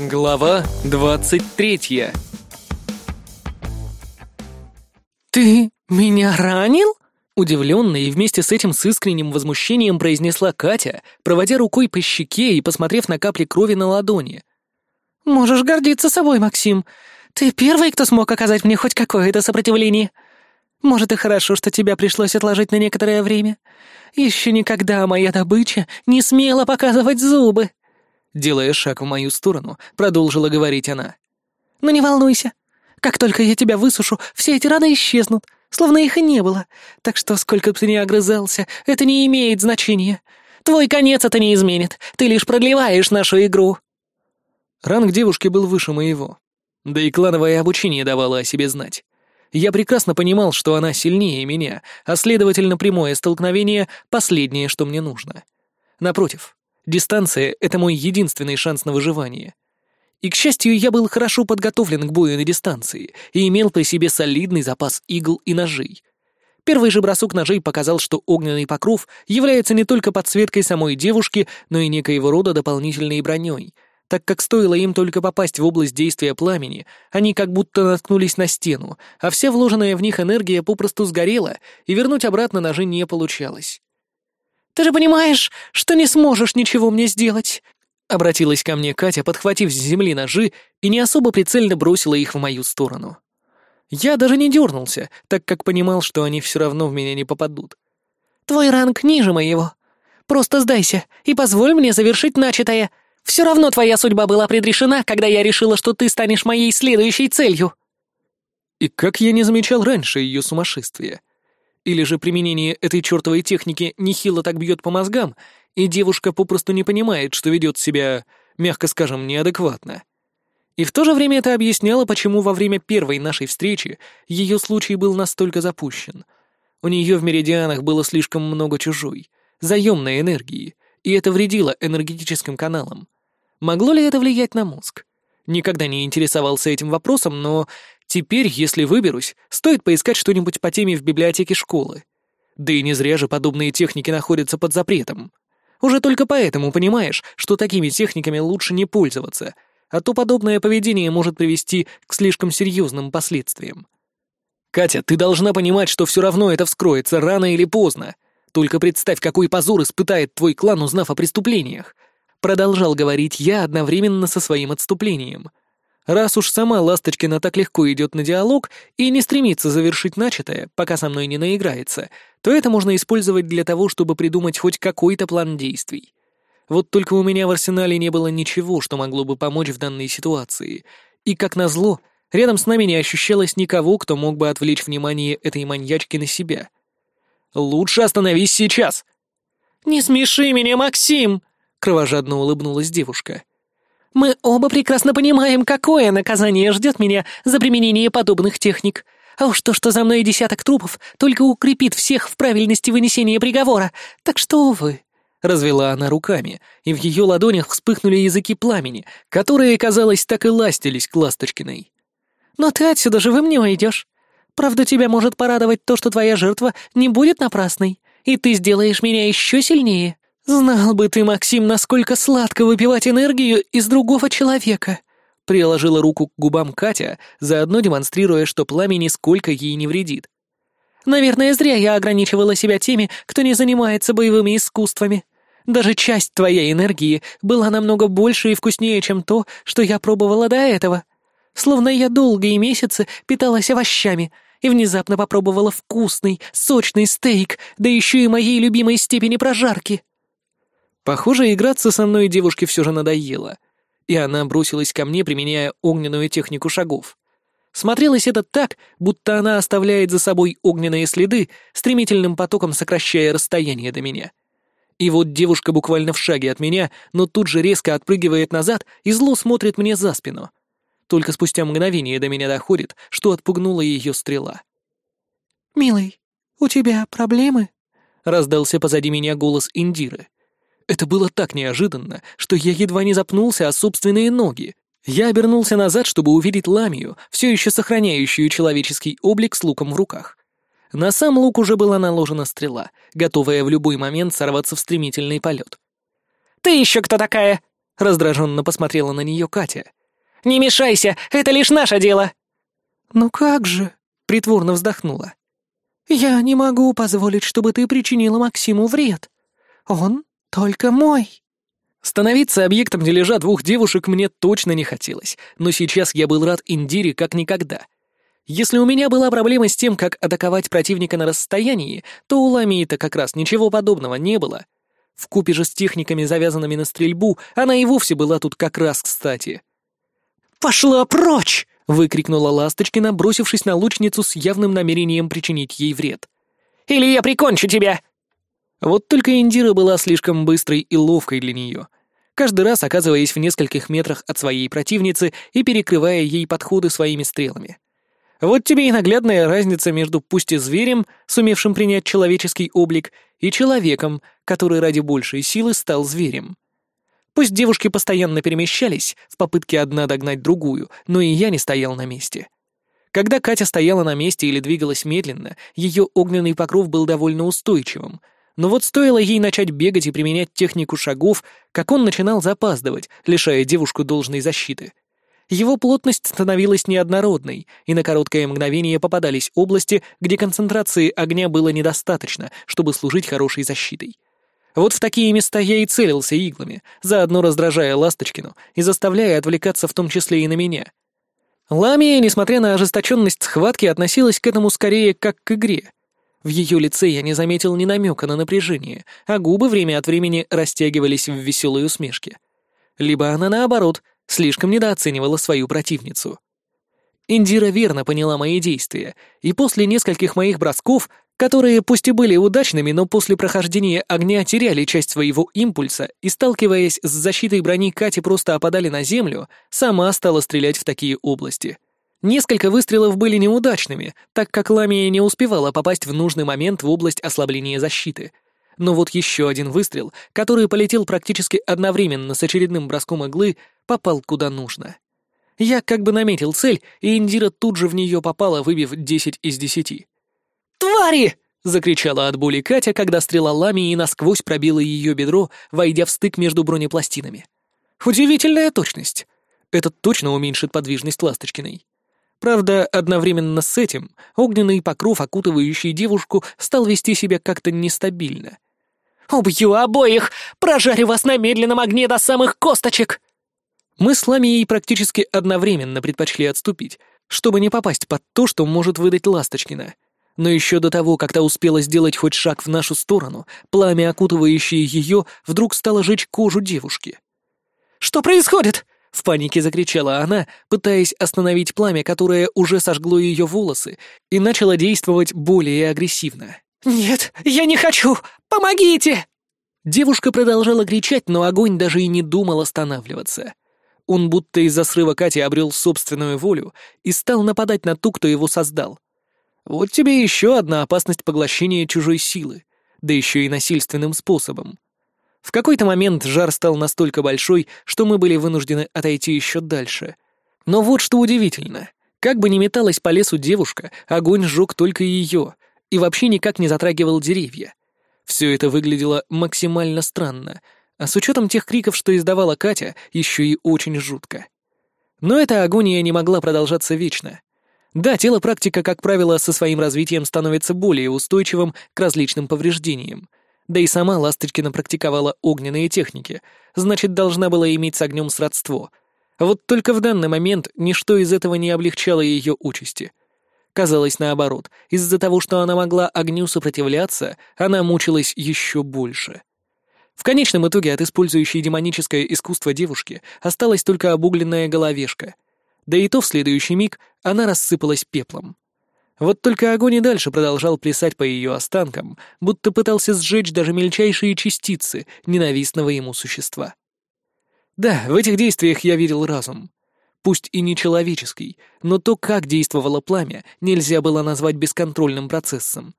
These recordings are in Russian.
Глава двадцать третья. «Ты меня ранил?» Удивленно и вместе с этим с искренним возмущением произнесла Катя, проводя рукой по щеке и посмотрев на капли крови на ладони. «Можешь гордиться собой, Максим. Ты первый, кто смог оказать мне хоть какое-то сопротивление. Может, и хорошо, что тебя пришлось отложить на некоторое время. Еще никогда моя добыча не смела показывать зубы». Делая шаг в мою сторону, продолжила говорить она. «Но не волнуйся. Как только я тебя высушу, все эти раны исчезнут, словно их и не было. Так что, сколько бы ты ни огрызался, это не имеет значения. Твой конец это не изменит. Ты лишь продлеваешь нашу игру». Ранг девушки был выше моего. Да и клановое обучение давало о себе знать. Я прекрасно понимал, что она сильнее меня, а следовательно, прямое столкновение — последнее, что мне нужно. Напротив, дистанция — это мой единственный шанс на выживание. И, к счастью, я был хорошо подготовлен к бою на дистанции и имел при себе солидный запас игл и ножей. Первый же бросок ножей показал, что огненный покров является не только подсветкой самой девушки, но и некоего рода дополнительной броней — так как стоило им только попасть в область действия пламени, они как будто наткнулись на стену, а вся вложенная в них энергия попросту сгорела, и вернуть обратно ножи не получалось. «Ты же понимаешь, что не сможешь ничего мне сделать!» Обратилась ко мне Катя, подхватив с земли ножи и не особо прицельно бросила их в мою сторону. Я даже не дернулся, так как понимал, что они все равно в меня не попадут. «Твой ранг ниже моего. Просто сдайся и позволь мне завершить начатое!» Все равно твоя судьба была предрешена, когда я решила, что ты станешь моей следующей целью». И как я не замечал раньше ее сумасшествия? Или же применение этой чертовой техники нехило так бьет по мозгам, и девушка попросту не понимает, что ведет себя, мягко скажем, неадекватно. И в то же время это объясняло, почему во время первой нашей встречи ее случай был настолько запущен. У нее в меридианах было слишком много чужой, заемной энергии, и это вредило энергетическим каналам. Могло ли это влиять на мозг? Никогда не интересовался этим вопросом, но теперь, если выберусь, стоит поискать что-нибудь по теме в библиотеке школы. Да и не зря же подобные техники находятся под запретом. Уже только поэтому понимаешь, что такими техниками лучше не пользоваться, а то подобное поведение может привести к слишком серьезным последствиям. Катя, ты должна понимать, что все равно это вскроется рано или поздно. Только представь, какой позор испытает твой клан, узнав о преступлениях. Продолжал говорить я одновременно со своим отступлением. Раз уж сама Ласточкина так легко идет на диалог и не стремится завершить начатое, пока со мной не наиграется, то это можно использовать для того, чтобы придумать хоть какой-то план действий. Вот только у меня в арсенале не было ничего, что могло бы помочь в данной ситуации. И, как назло, рядом с нами не ощущалось никого, кто мог бы отвлечь внимание этой маньячки на себя — Лучше остановись сейчас!» «Не смеши меня, Максим!» — кровожадно улыбнулась девушка. «Мы оба прекрасно понимаем, какое наказание ждет меня за применение подобных техник. А уж то, что за мной десяток трупов, только укрепит всех в правильности вынесения приговора. Так что, увы...» Развела она руками, и в ее ладонях вспыхнули языки пламени, которые, казалось, так и ластились к Ласточкиной. «Но ты отсюда живым не уйдешь. Правда, тебя может порадовать то, что твоя жертва не будет напрасной, и ты сделаешь меня еще сильнее. Знал бы ты, Максим, насколько сладко выпивать энергию из другого человека!» Приложила руку к губам Катя, заодно демонстрируя, что пламя нисколько ей не вредит. «Наверное, зря я ограничивала себя теми, кто не занимается боевыми искусствами. Даже часть твоей энергии была намного больше и вкуснее, чем то, что я пробовала до этого. Словно я долгие месяцы питалась овощами, и внезапно попробовала вкусный, сочный стейк, да еще и моей любимой степени прожарки. Похоже, играться со мной девушке все же надоело, и она бросилась ко мне, применяя огненную технику шагов. Смотрелось это так, будто она оставляет за собой огненные следы, стремительным потоком сокращая расстояние до меня. И вот девушка буквально в шаге от меня, но тут же резко отпрыгивает назад и зло смотрит мне за спину — только спустя мгновение до меня доходит, что отпугнула ее стрела. «Милый, у тебя проблемы?» — раздался позади меня голос Индиры. Это было так неожиданно, что я едва не запнулся о собственные ноги. Я обернулся назад, чтобы увидеть Ламию, все еще сохраняющую человеческий облик с луком в руках. На сам лук уже была наложена стрела, готовая в любой момент сорваться в стремительный полет. «Ты еще кто такая?» — раздраженно посмотрела на нее Катя. «Не мешайся, это лишь наше дело!» «Ну как же?» — притворно вздохнула. «Я не могу позволить, чтобы ты причинила Максиму вред. Он только мой». Становиться объектом дележа двух девушек мне точно не хотелось, но сейчас я был рад Индире как никогда. Если у меня была проблема с тем, как атаковать противника на расстоянии, то у Ламии-то как раз ничего подобного не было. В купе же с техниками, завязанными на стрельбу, она и вовсе была тут как раз кстати. «Пошла прочь!» — выкрикнула Ласточкина, бросившись на лучницу с явным намерением причинить ей вред. «Или я прикончу тебя!» Вот только Индира была слишком быстрой и ловкой для нее. Каждый раз оказываясь в нескольких метрах от своей противницы и перекрывая ей подходы своими стрелами. Вот тебе и наглядная разница между пусть и зверем, сумевшим принять человеческий облик, и человеком, который ради большей силы стал зверем. Пусть девушки постоянно перемещались в попытке одна догнать другую, но и я не стоял на месте. Когда Катя стояла на месте или двигалась медленно, ее огненный покров был довольно устойчивым — но вот стоило ей начать бегать и применять технику шагов, как он начинал запаздывать, лишая девушку должной защиты. Его плотность становилась неоднородной, и на короткое мгновение попадались области, где концентрации огня было недостаточно, чтобы служить хорошей защитой. Вот в такие места я и целился иглами, заодно раздражая Ласточкину и заставляя отвлекаться в том числе и на меня. Ламия, несмотря на ожесточенность схватки, относилась к этому скорее как к игре — в ее лице я не заметил ни намека на напряжение, а губы время от времени растягивались в веселой усмешке. Либо она, наоборот, слишком недооценивала свою противницу. Индира верно поняла мои действия, и после нескольких моих бросков, которые пусть и были удачными, но после прохождения огня теряли часть своего импульса и, сталкиваясь с защитой брони Кати, просто опадали на землю, сама стала стрелять в такие области — Несколько выстрелов были неудачными, так как Ламия не успевала попасть в нужный момент в область ослабления защиты. Но вот еще один выстрел, который полетел практически одновременно с очередным броском иглы, попал куда нужно. Я как бы наметил цель, и Индира тут же в нее попала, выбив 10 из 10. «Твари!» — закричала от боли Катя, когда стрела Ламии насквозь пробила ее бедро, войдя в стык между бронепластинами. Удивительная точность. Это точно уменьшит подвижность Ласточкиной. Правда, одновременно с этим огненный покров, окутывающий девушку, стал вести себя как-то нестабильно. «Убью обоих! Прожарю вас на медленном огне до самых косточек!» Мы с Ламией практически одновременно предпочли отступить, чтобы не попасть под то, что может выдать Ласточкина. Но еще до того, как та успела сделать хоть шаг в нашу сторону, пламя, окутывающее ее, вдруг стало жечь кожу девушки. «Что происходит?» В панике закричала она, пытаясь остановить пламя, которое уже сожгло ее волосы, и начало действовать более агрессивно. «Нет, я не хочу! Помогите!» Девушка продолжала кричать, но огонь даже и не думал останавливаться. Он будто из-за срыва Кати обрел собственную волю и стал нападать на ту, кто его создал. Вот тебе еще одна опасность поглощения чужой силы, да еще и насильственным способом. В какой-то момент жар стал настолько большой, что мы были вынуждены отойти еще дальше. Но вот что удивительно. Как бы ни металась по лесу девушка, огонь сжег только ее и вообще никак не затрагивал деревья. Все это выглядело максимально странно, а с учетом тех криков, что издавала Катя, еще и очень жутко. Но эта агония не могла продолжаться вечно. Да, тело практика, как правило, со своим развитием становится более устойчивым к различным повреждениям — да и сама Ласточкина практиковала огненные техники, значит, должна была иметь с огнем сродство. Вот только в данный момент ничто из этого не облегчало ее участи. Казалось наоборот, из-за того, что она могла огню сопротивляться, она мучилась еще больше. В конечном итоге от использующей демоническое искусство девушки осталась только обугленная головешка. Да и то в следующий миг она рассыпалась пеплом. Вот только огонь и дальше продолжал плясать по ее останкам, будто пытался сжечь даже мельчайшие частицы ненавистного ему существа. Да, в этих действиях я видел разум. Пусть и не человеческий, но то, как действовало пламя, нельзя было назвать бесконтрольным процессом.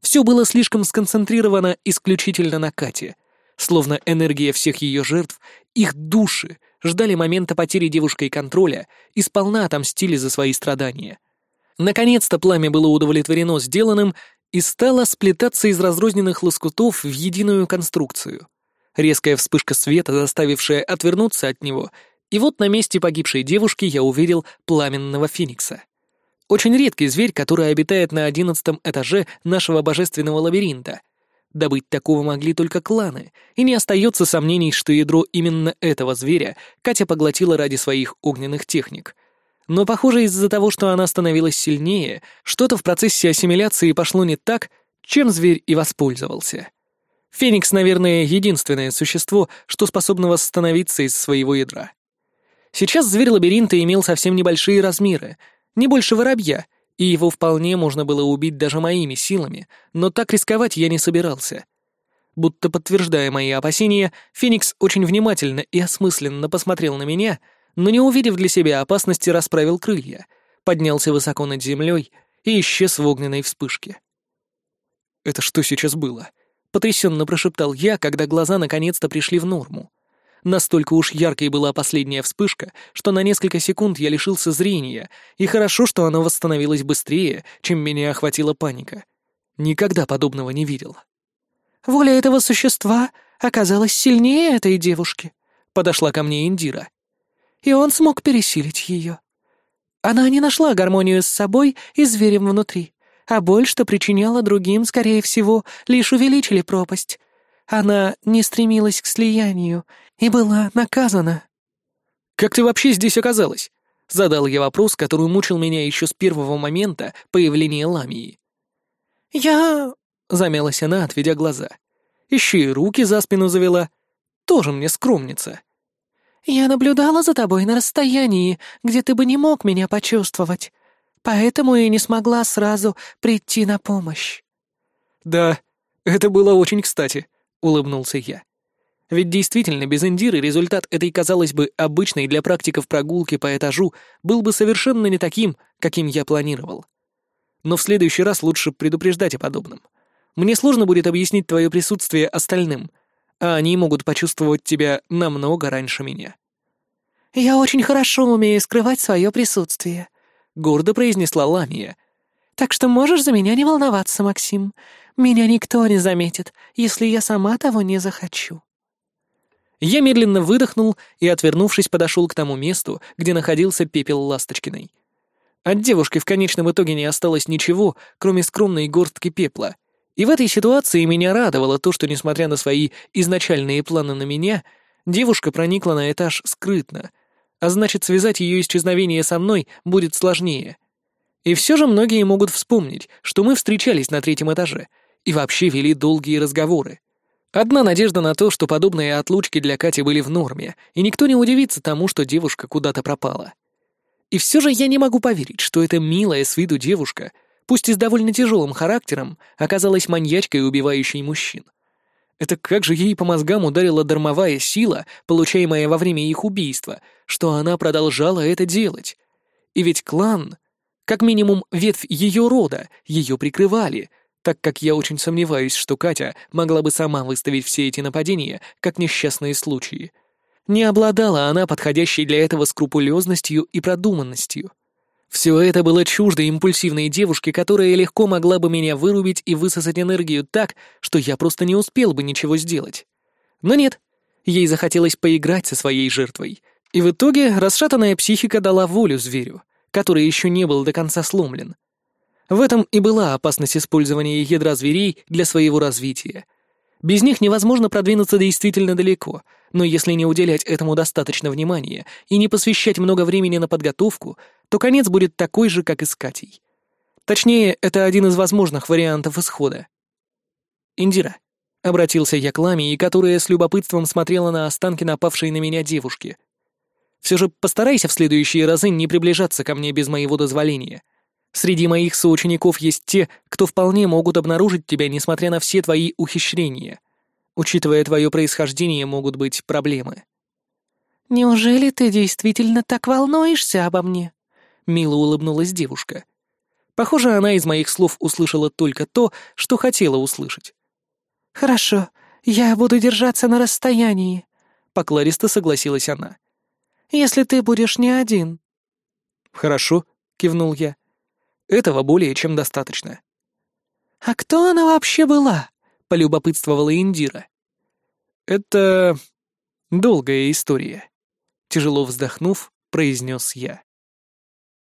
Все было слишком сконцентрировано исключительно на Кате, словно энергия всех ее жертв, их души, ждали момента потери девушкой контроля и сполна отомстили за свои страдания — Наконец-то пламя было удовлетворено сделанным и стало сплетаться из разрозненных лоскутов в единую конструкцию. Резкая вспышка света, заставившая отвернуться от него, и вот на месте погибшей девушки я увидел пламенного феникса. Очень редкий зверь, который обитает на одиннадцатом этаже нашего божественного лабиринта. Добыть такого могли только кланы, и не остается сомнений, что ядро именно этого зверя Катя поглотила ради своих огненных техник. Но, похоже, из-за того, что она становилась сильнее, что-то в процессе ассимиляции пошло не так, чем зверь и воспользовался. Феникс, наверное, единственное существо, что способно восстановиться из своего ядра. Сейчас зверь лабиринта имел совсем небольшие размеры, не больше воробья, и его вполне можно было убить даже моими силами, но так рисковать я не собирался. Будто подтверждая мои опасения, Феникс очень внимательно и осмысленно посмотрел на меня, но не увидев для себя опасности, расправил крылья, поднялся высоко над землей и исчез в огненной вспышке. «Это что сейчас было?» — потрясенно прошептал я, когда глаза наконец-то пришли в норму. Настолько уж яркой была последняя вспышка, что на несколько секунд я лишился зрения, и хорошо, что оно восстановилось быстрее, чем меня охватила паника. Никогда подобного не видел. «Воля этого существа оказалась сильнее этой девушки», — подошла ко мне Индира. «И он смог пересилить ее. Она не нашла гармонию с собой и зверем внутри, а боль, что причиняла другим, скорее всего, лишь увеличили пропасть. Она не стремилась к слиянию и была наказана. «Как ты вообще здесь оказалась?» — задал я вопрос, который мучил меня еще с первого момента появления Ламии. «Я...» — замялась она, отведя глаза. Еще и руки за спину завела. Тоже мне скромница. «Я наблюдала за тобой на расстоянии, где ты бы не мог меня почувствовать, поэтому и не смогла сразу прийти на помощь». «Да, это было очень кстати», — улыбнулся я. Ведь действительно, без Индиры результат этой, казалось бы, обычной для практиков прогулки по этажу был бы совершенно не таким, каким я планировал. Но в следующий раз лучше предупреждать о подобном. Мне сложно будет объяснить твое присутствие остальным, а они могут почувствовать тебя намного раньше меня. «Я очень хорошо умею скрывать свое присутствие», — гордо произнесла Ламия. «Так что можешь за меня не волноваться, Максим. Меня никто не заметит, если я сама того не захочу». Я медленно выдохнул и, отвернувшись, подошел к тому месту, где находился пепел Ласточкиной. От девушки в конечном итоге не осталось ничего, кроме скромной горстки пепла. И в этой ситуации меня радовало то, что, несмотря на свои изначальные планы на меня, девушка проникла на этаж скрытно, а значит, связать ее исчезновение со мной будет сложнее. И все же многие могут вспомнить, что мы встречались на третьем этаже и вообще вели долгие разговоры. Одна надежда на то, что подобные отлучки для Кати были в норме, и никто не удивится тому, что девушка куда-то пропала. И все же я не могу поверить, что эта милая с виду девушка, пусть и с довольно тяжелым характером, оказалась маньячкой, убивающей мужчин. Это как же ей по мозгам ударила дармовая сила, получаемая во время их убийства, что она продолжала это делать. И ведь клан, как минимум ветвь ее рода, ее прикрывали — так как я очень сомневаюсь, что Катя могла бы сама выставить все эти нападения как несчастные случаи. Не обладала она подходящей для этого скрупулезностью и продуманностью. Все это было чуждо импульсивной девушке, которая легко могла бы меня вырубить и высосать энергию так, что я просто не успел бы ничего сделать. Но нет, ей захотелось поиграть со своей жертвой. И в итоге расшатанная психика дала волю зверю, который еще не был до конца сломлен. В этом и была опасность использования ядра зверей для своего развития. Без них невозможно продвинуться действительно далеко, но если не уделять этому достаточно внимания и не посвящать много времени на подготовку, то конец будет такой же, как и с Катей. Точнее, это один из возможных вариантов исхода. «Индира», — обратился я к Ламии, которая с любопытством смотрела на останки напавшей на меня девушки. «Все же постарайся в следующие разы не приближаться ко мне без моего дозволения». Среди моих соучеников есть те, кто вполне могут обнаружить тебя, несмотря на все твои ухищрения. Учитывая твое происхождение, могут быть проблемы». «Неужели ты действительно так волнуешься обо мне?» — мило улыбнулась девушка. Похоже, она из моих слов услышала только то, что хотела услышать. «Хорошо, я буду держаться на расстоянии», — покладисто согласилась она. «Если ты будешь не один». «Хорошо», — кивнул я. Этого более чем достаточно. «А кто она вообще была?» — полюбопытствовала Индира. Это долгая история. Тяжело вздохнув, произнес я.